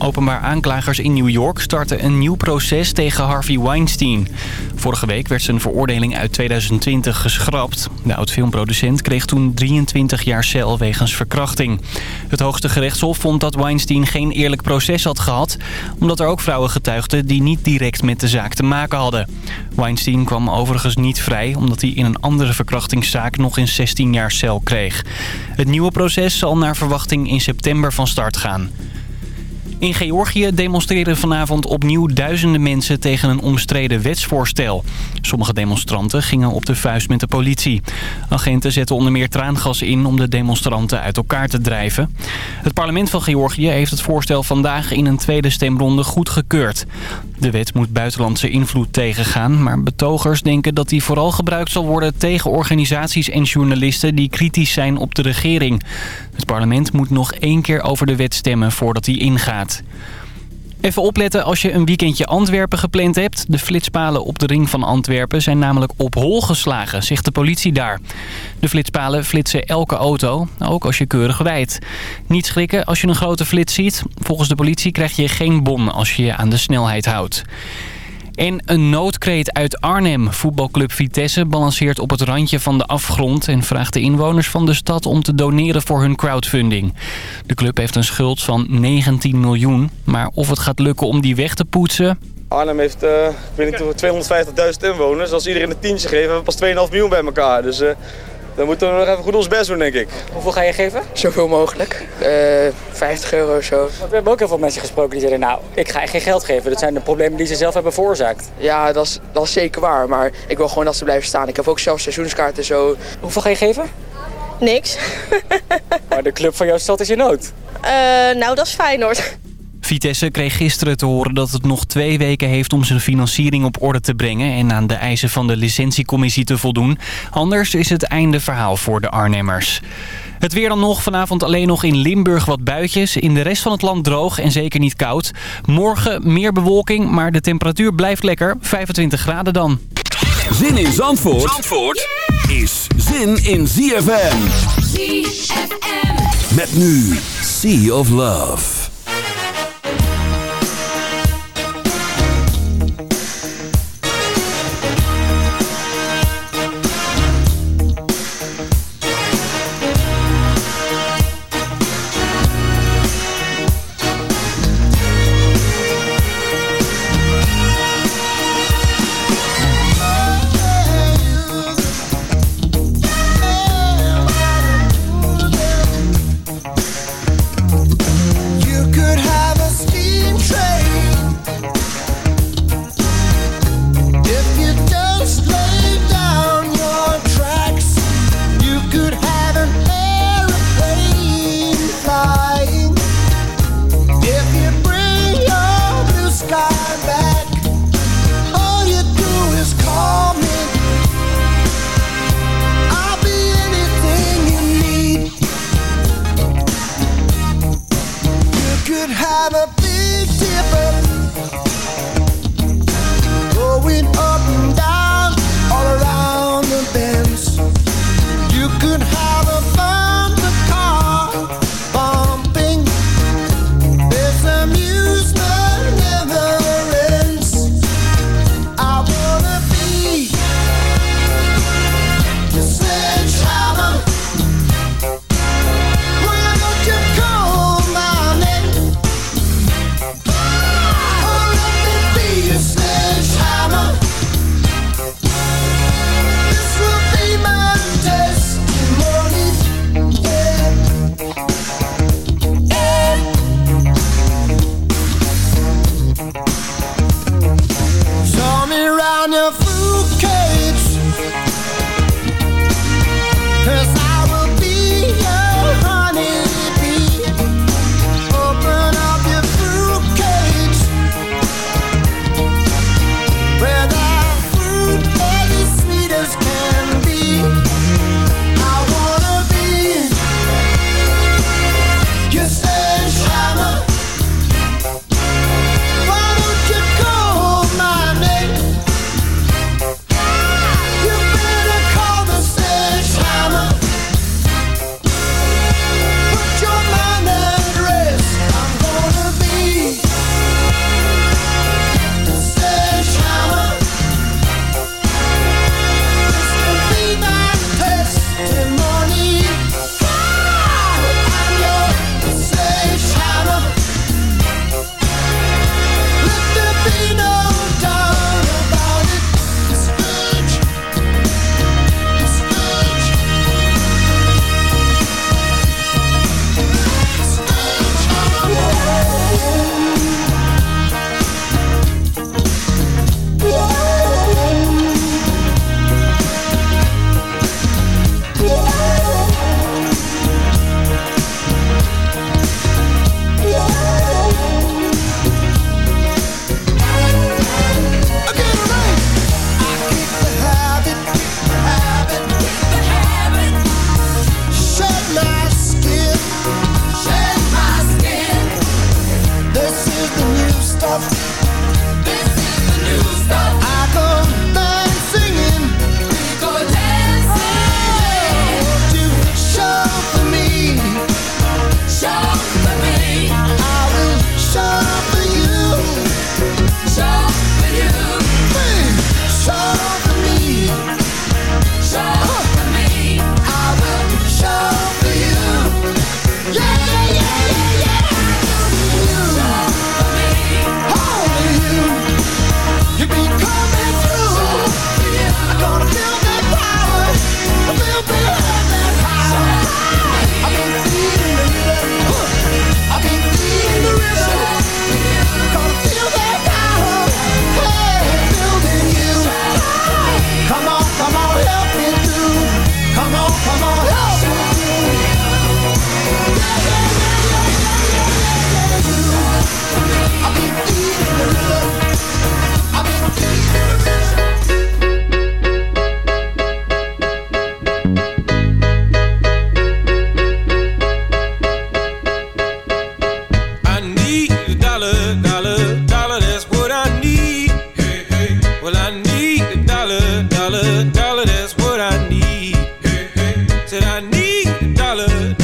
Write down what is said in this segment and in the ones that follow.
Openbaar aanklagers in New York starten een nieuw proces tegen Harvey Weinstein. Vorige week werd zijn veroordeling uit 2020 geschrapt. De oud-filmproducent kreeg toen 23 jaar cel wegens verkrachting. Het hoogste gerechtshof vond dat Weinstein geen eerlijk proces had gehad... omdat er ook vrouwen getuigden die niet direct met de zaak te maken hadden. Weinstein kwam overigens niet vrij... omdat hij in een andere verkrachtingszaak nog eens 16 jaar cel kreeg. Het nieuwe proces zal naar verwachting in september van start gaan. In Georgië demonstreren vanavond opnieuw duizenden mensen tegen een omstreden wetsvoorstel. Sommige demonstranten gingen op de vuist met de politie. Agenten zetten onder meer traangas in om de demonstranten uit elkaar te drijven. Het parlement van Georgië heeft het voorstel vandaag in een tweede stemronde goedgekeurd. De wet moet buitenlandse invloed tegengaan, maar betogers denken dat die vooral gebruikt zal worden tegen organisaties en journalisten die kritisch zijn op de regering. Het parlement moet nog één keer over de wet stemmen voordat die ingaat. Even opletten als je een weekendje Antwerpen gepland hebt. De flitspalen op de ring van Antwerpen zijn namelijk op hol geslagen, zegt de politie daar. De flitspalen flitsen elke auto, ook als je keurig rijdt. Niet schrikken als je een grote flits ziet. Volgens de politie krijg je geen bon als je je aan de snelheid houdt. En een noodkreet uit Arnhem. Voetbalclub Vitesse balanceert op het randje van de afgrond... en vraagt de inwoners van de stad om te doneren voor hun crowdfunding. De club heeft een schuld van 19 miljoen. Maar of het gaat lukken om die weg te poetsen... Arnhem heeft, uh, ik weet niet, 250.000 inwoners. Als iedereen een tientje geeft, hebben we pas 2,5 miljoen bij elkaar. Dus uh, dan moeten we nog even goed ons best doen, denk ik. Hoeveel ga je geven? Zoveel mogelijk. Uh, 50 euro of zo. We hebben ook heel veel mensen gesproken die zeiden, nou, ik ga geen geld geven. Dat zijn de problemen die ze zelf hebben veroorzaakt. Ja, dat is, dat is zeker waar. Maar ik wil gewoon dat ze blijven staan. Ik heb ook zelf seizoenskaarten en zo. Hoeveel ga je geven? Niks. maar de club van jouw stad is in nood. Uh, nou, dat is fijn hoor. Vitesse kreeg gisteren te horen dat het nog twee weken heeft om zijn financiering op orde te brengen... en aan de eisen van de licentiecommissie te voldoen. Anders is het einde verhaal voor de Arnhemmers. Het weer dan nog. Vanavond alleen nog in Limburg wat buitjes. In de rest van het land droog en zeker niet koud. Morgen meer bewolking, maar de temperatuur blijft lekker. 25 graden dan. Zin in Zandvoort, Zandvoort is zin in ZFM. ZFM. Met nu Sea of Love.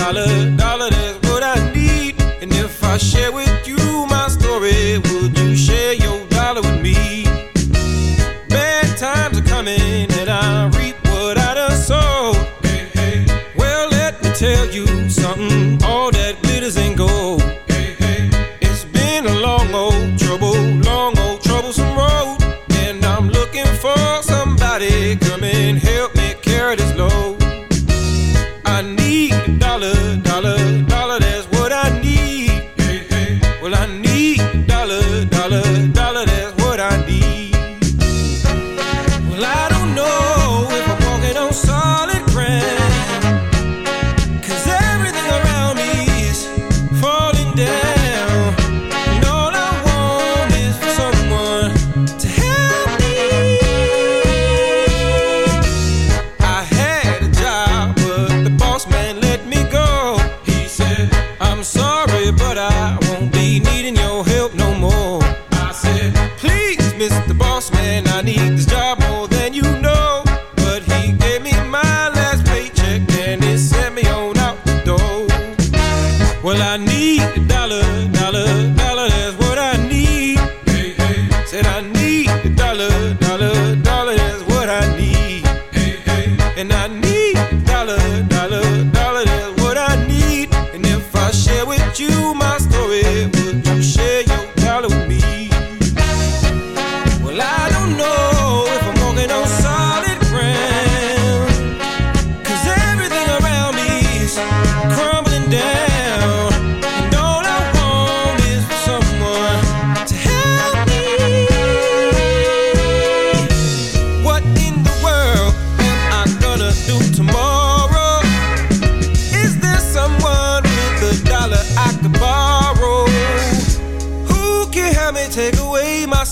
Dollar, dollar, that's what I need. And if I share with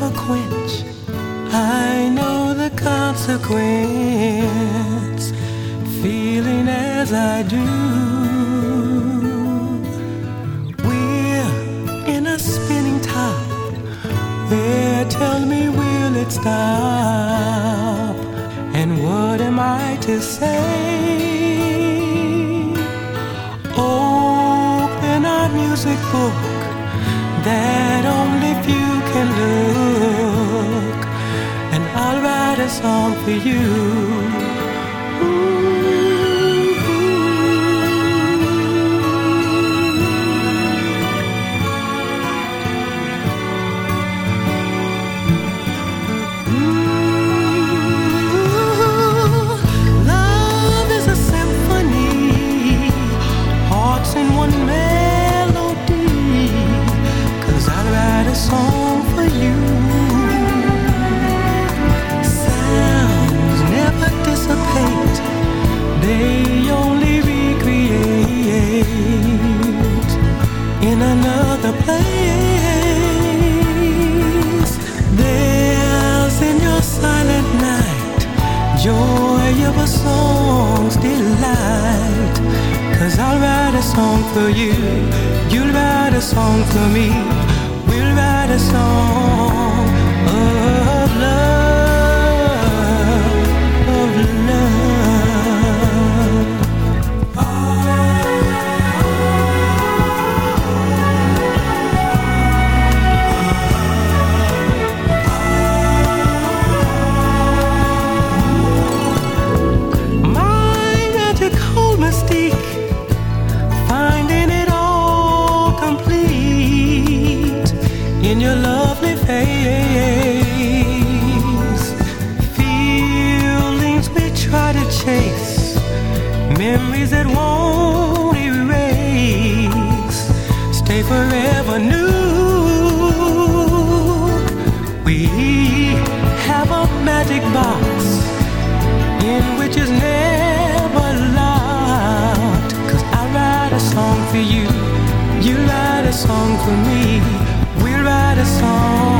never quench. I know the consequence, feeling as I do. song for you. place. There's in your silent night joy of a song's delight. Cause I'll write a song for you, you'll write a song for me, we'll write a song of love. Is never locked. Cause I write a song for you, you write a song for me, we'll write a song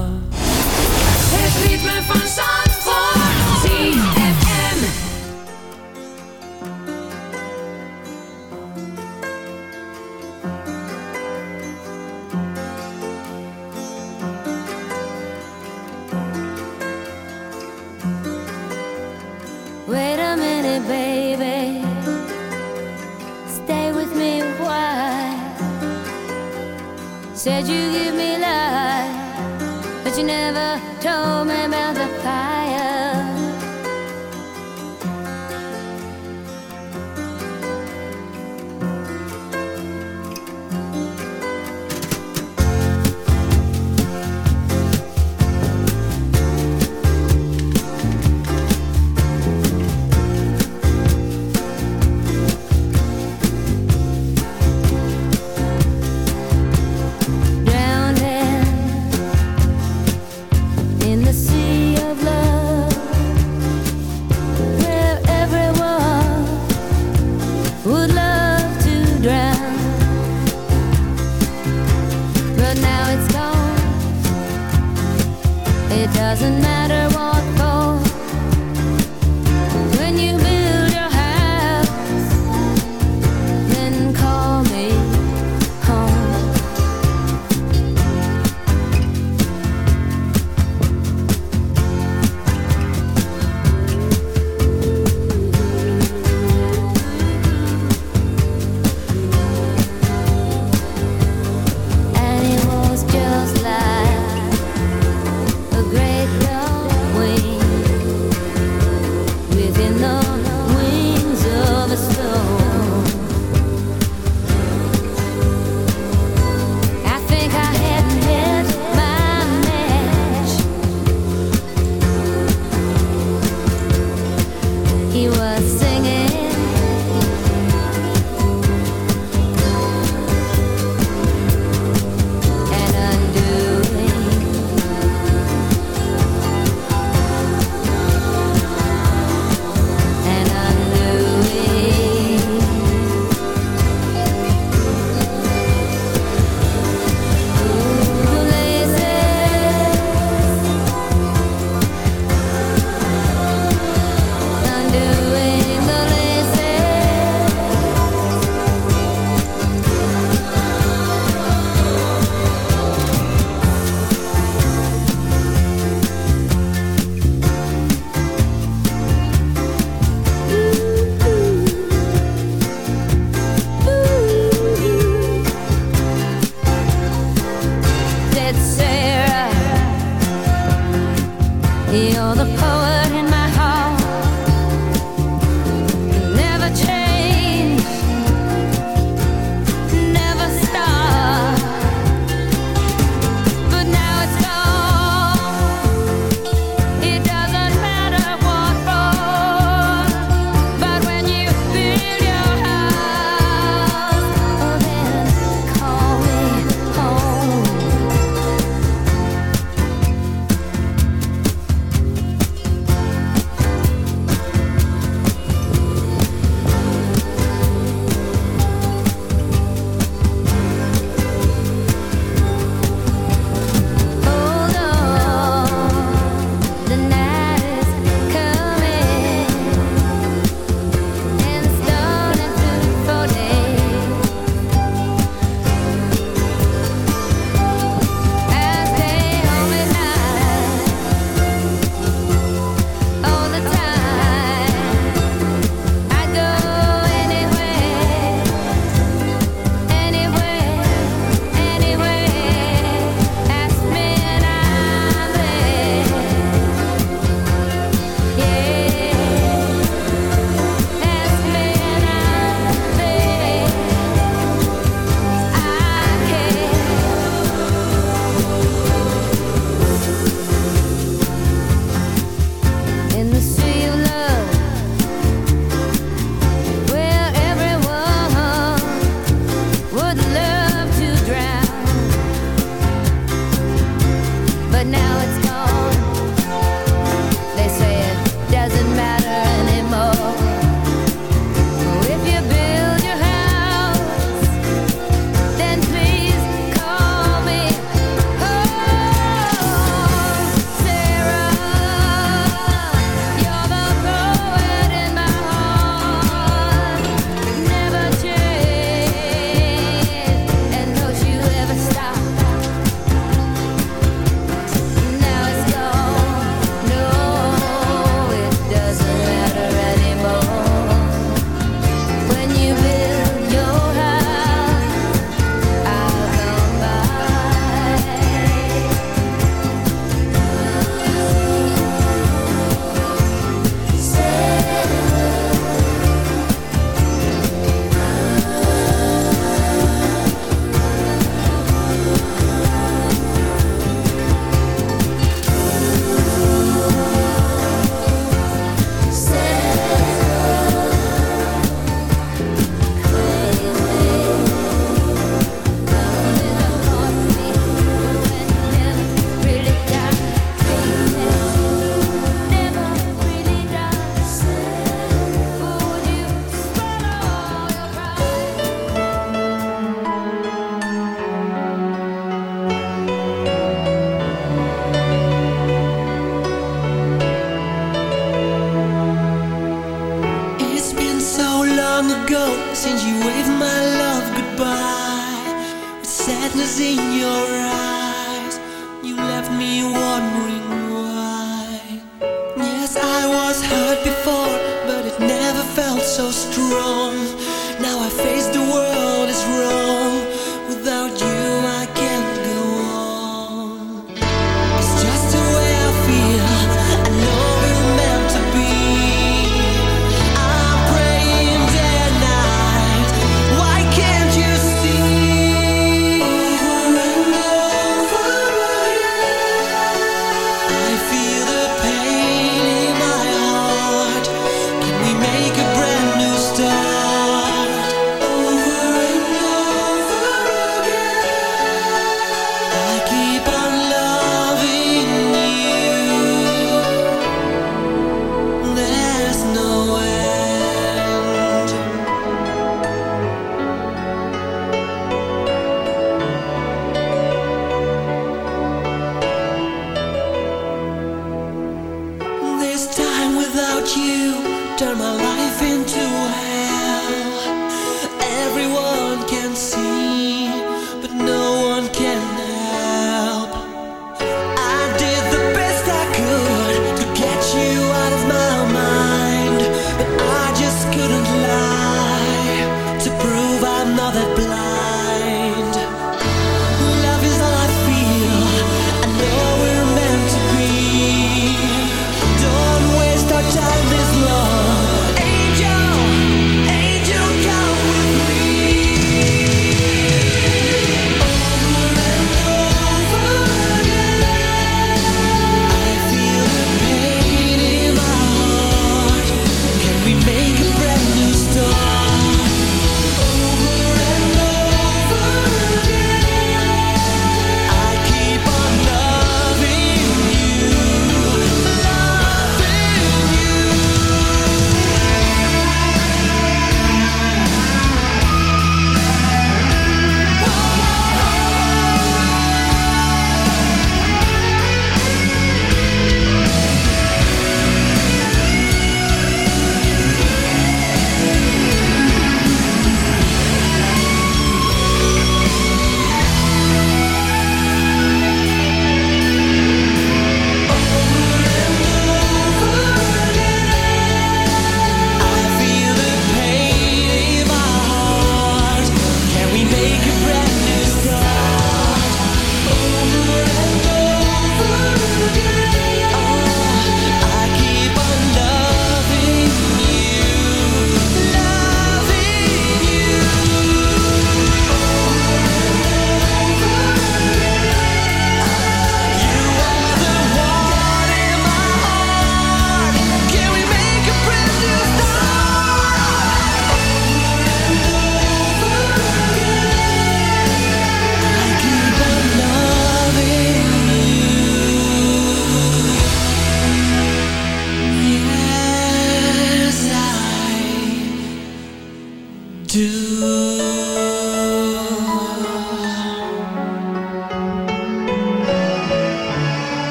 Baby. Stay with me a. Said you give me life, but you never told me about doesn't matter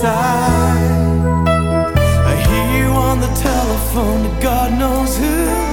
side. I hear you on the telephone to God knows who.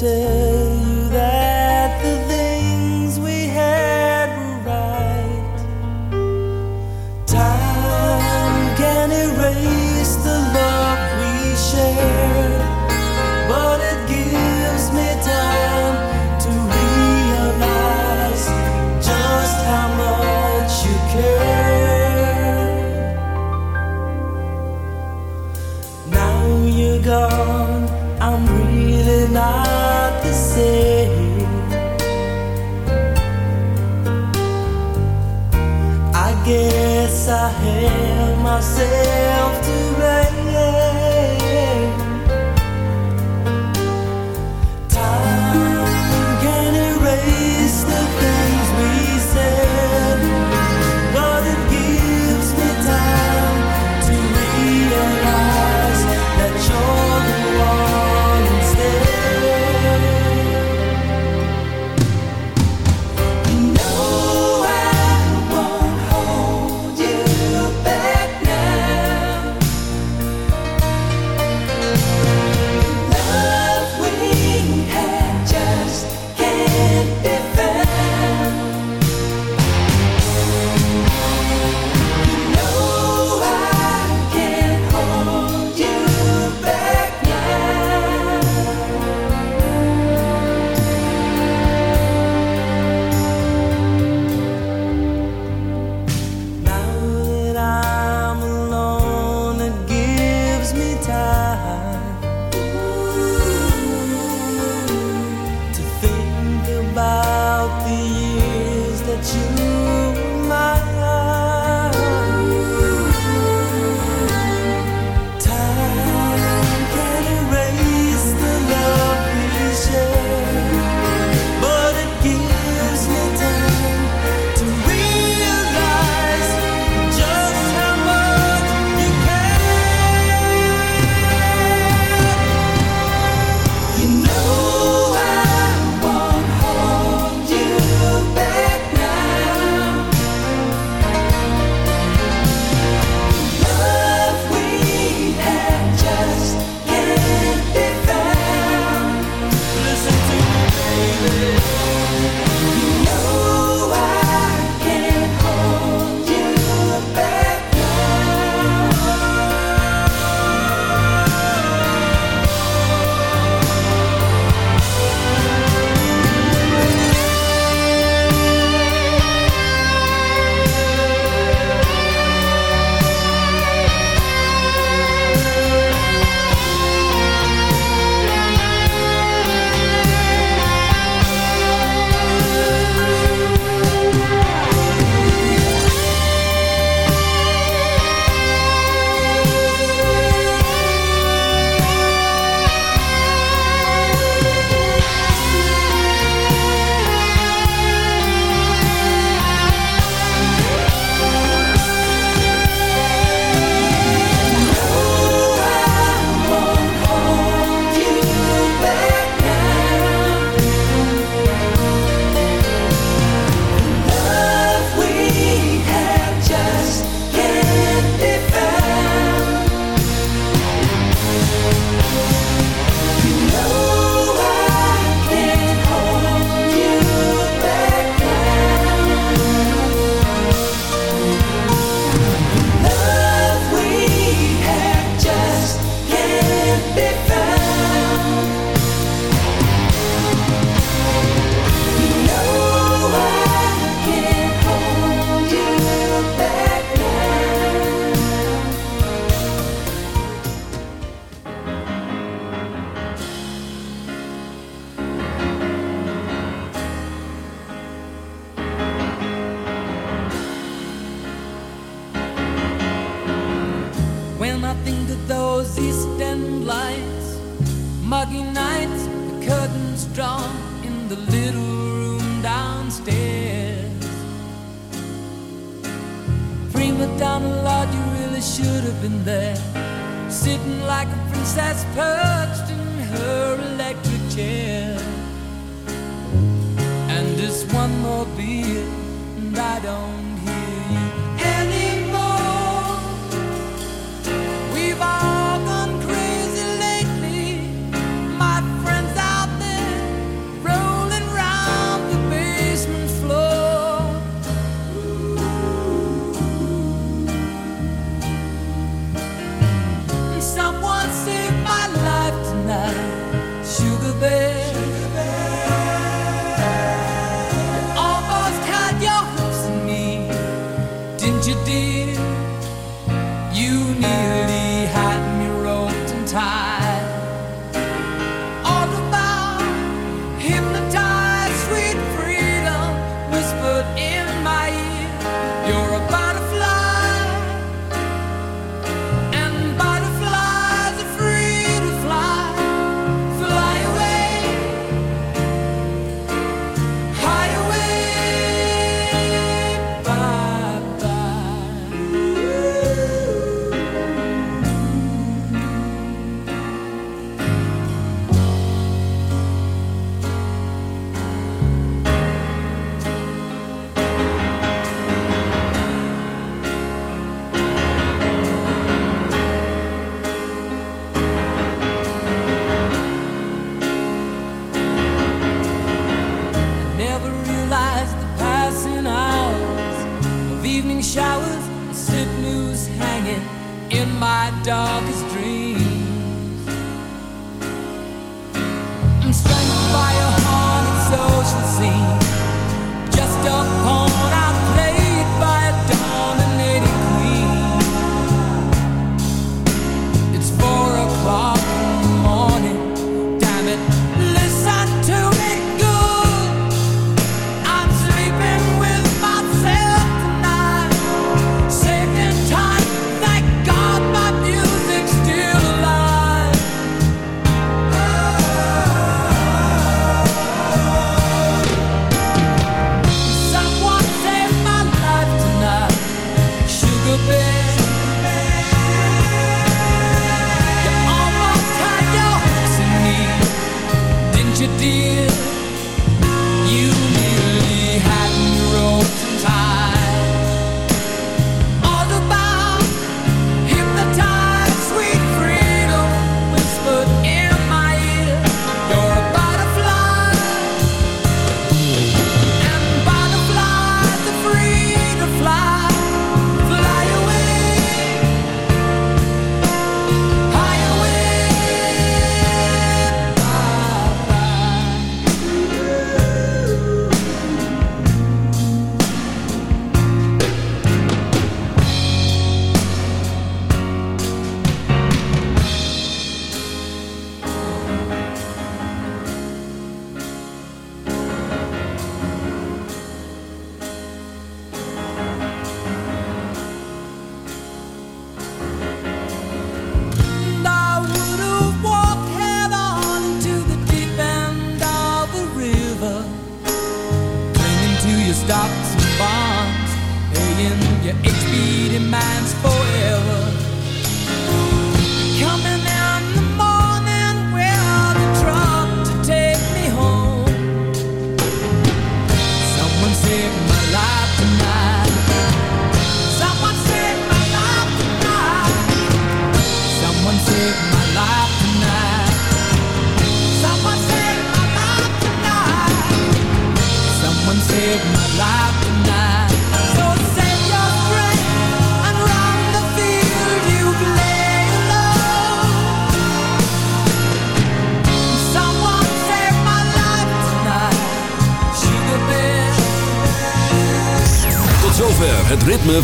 Try you